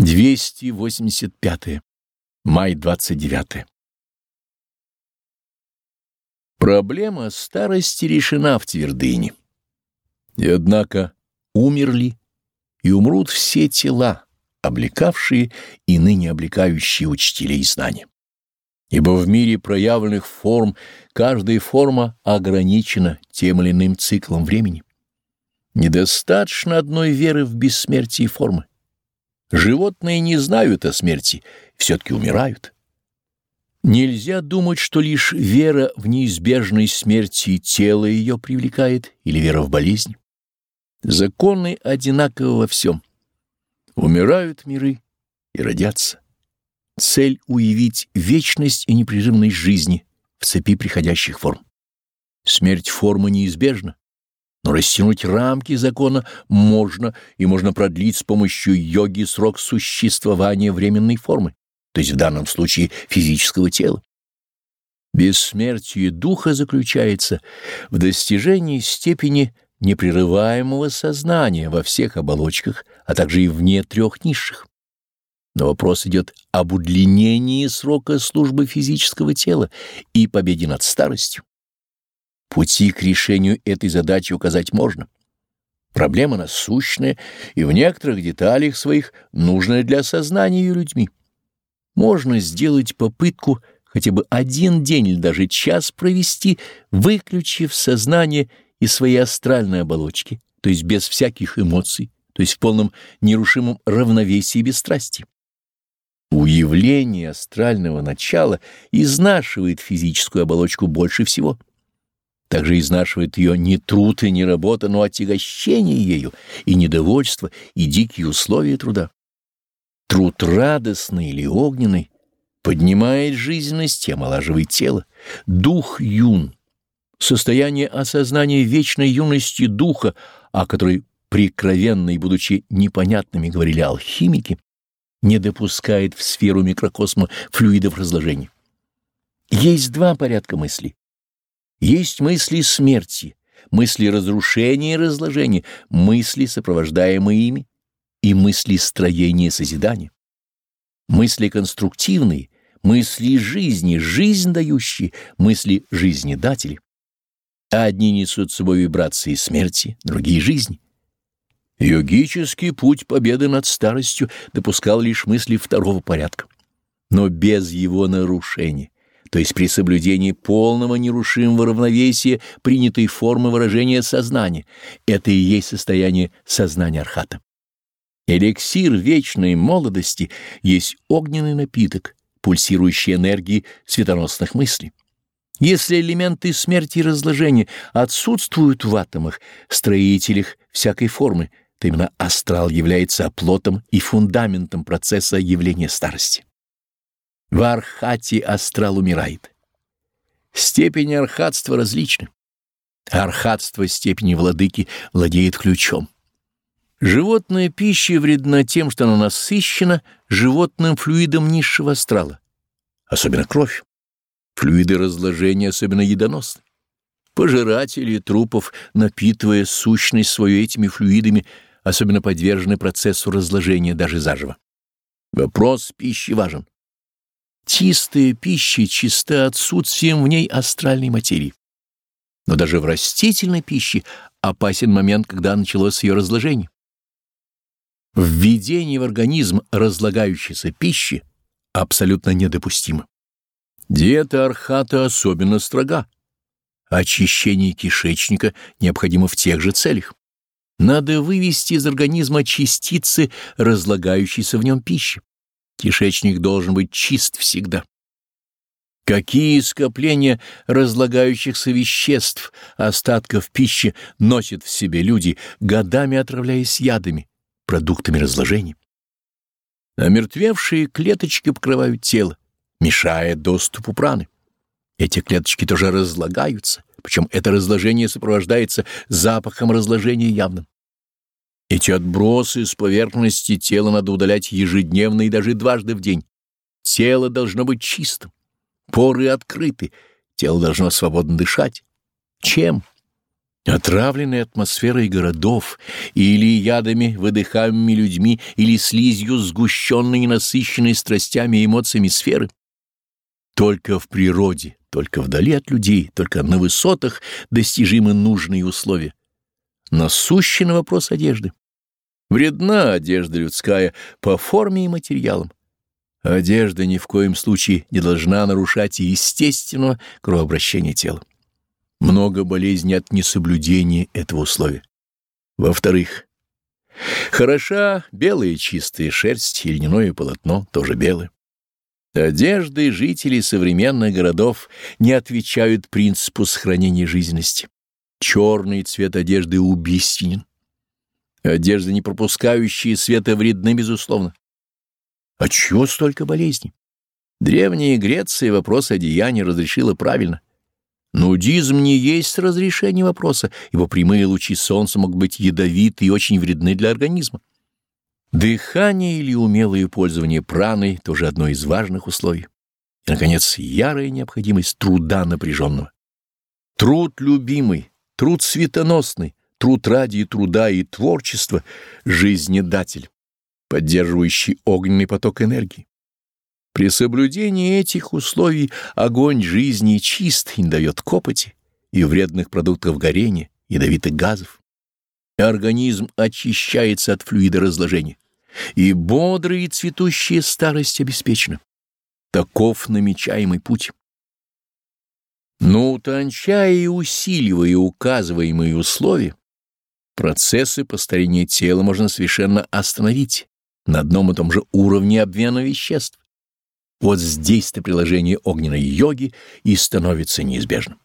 285. Май 29. Проблема старости решена в твердыне. И однако умерли и умрут все тела, облекавшие и ныне облекающие учителей знания. Ибо в мире проявленных форм каждая форма ограничена тем или иным циклом времени. Недостаточно одной веры в бессмертие формы. Животные не знают о смерти, все-таки умирают. Нельзя думать, что лишь вера в неизбежной смерти тело ее привлекает или вера в болезнь. Законы одинаковы во всем. Умирают миры и родятся. Цель — уявить вечность и непрерывность жизни в цепи приходящих форм. Смерть формы неизбежна. Но растянуть рамки закона можно, и можно продлить с помощью йоги срок существования временной формы, то есть в данном случае физического тела. Бессмертие духа заключается в достижении степени непрерываемого сознания во всех оболочках, а также и вне трех низших. Но вопрос идет об удлинении срока службы физического тела и победе над старостью. Пути к решению этой задачи указать можно. Проблема насущная и в некоторых деталях своих нужная для осознания ее людьми. Можно сделать попытку хотя бы один день или даже час провести, выключив сознание из своей астральной оболочки, то есть без всяких эмоций, то есть в полном нерушимом равновесии и бесстрастии. Уявление астрального начала изнашивает физическую оболочку больше всего — также изнашивает ее не труд и не работа, но отягощение ею, и недовольство, и дикие условия труда. Труд радостный или огненный поднимает жизненность и омолаживает тело. Дух юн, состояние осознания вечной юности духа, о которой прикровенно и будучи непонятными говорили алхимики, не допускает в сферу микрокосма флюидов разложения. Есть два порядка мыслей есть мысли смерти, мысли разрушения и разложения, мысли, сопровождаемые ими, и мысли строения и созидания. Мысли конструктивные, мысли жизни, жизнь дающие, мысли жизнедатели. Одни несут с собой вибрации смерти, другие — жизни. Йогический путь победы над старостью допускал лишь мысли второго порядка, но без его нарушения то есть при соблюдении полного нерушимого равновесия принятой формы выражения сознания. Это и есть состояние сознания архата. Эликсир вечной молодости есть огненный напиток, пульсирующий энергией светоносных мыслей. Если элементы смерти и разложения отсутствуют в атомах, строителях всякой формы, то именно астрал является оплотом и фундаментом процесса явления старости. В архате астрал умирает. Степени архатства различны. Архатство степени владыки владеет ключом. Животная пища вредна тем, что она насыщена животным флюидом низшего астрала, особенно кровь. Флюиды разложения особенно едоносны. Пожиратели трупов, напитывая сущность свою этими флюидами, особенно подвержены процессу разложения даже заживо. Вопрос пищи важен. Чистая пища чиста отсутствием в ней астральной материи. Но даже в растительной пище опасен момент, когда началось ее разложение. Введение в организм разлагающейся пищи абсолютно недопустимо. Диета архата особенно строга. Очищение кишечника необходимо в тех же целях. Надо вывести из организма частицы разлагающейся в нем пищи. Кишечник должен быть чист всегда. Какие скопления разлагающихся веществ, остатков пищи носят в себе люди, годами отравляясь ядами, продуктами разложения. Омертвевшие клеточки покрывают тело, мешая доступу праны. Эти клеточки тоже разлагаются, причем это разложение сопровождается запахом разложения явным. Эти отбросы с поверхности тела надо удалять ежедневно и даже дважды в день. Тело должно быть чистым, поры открыты, тело должно свободно дышать. Чем? Отравленной атмосферой городов или ядами, выдыхаемыми людьми, или слизью сгущенной и насыщенной страстями и эмоциями сферы. Только в природе, только вдали от людей, только на высотах достижимы нужные условия. Насущен вопрос одежды. Вредна одежда людская по форме и материалам. Одежда ни в коем случае не должна нарушать естественного кровообращения тела. Много болезней от несоблюдения этого условия. Во-вторых, хороша белая чистая шерсть и льняное полотно, тоже белое. Одежды жителей современных городов не отвечают принципу сохранения жизненности. Черный цвет одежды убийственен. Одежды, не пропускающие света, вредны, безусловно. А чего столько болезней? Древняя Греция вопрос одеяния разрешила правильно. Нудизм не есть разрешение вопроса, его прямые лучи солнца могут быть ядовиты и очень вредны для организма. Дыхание или умелое пользование праной — тоже одно из важных условий. И, наконец, ярая необходимость труда напряженного. Труд любимый, труд светоносный, труд ради труда и творчества — жизнедатель поддерживающий огненный поток энергии. При соблюдении этих условий огонь жизни чист и не дает копоти и вредных продуктов горения, ядовитых газов. Организм очищается от флюида разложения, и бодрая и цветущая старость обеспечена. Таков намечаемый путь. Но утончая и усиливая указываемые условия, процессы постарения тела можно совершенно остановить на одном и том же уровне обмена веществ. Вот здесь-то приложение огненной йоги и становится неизбежным.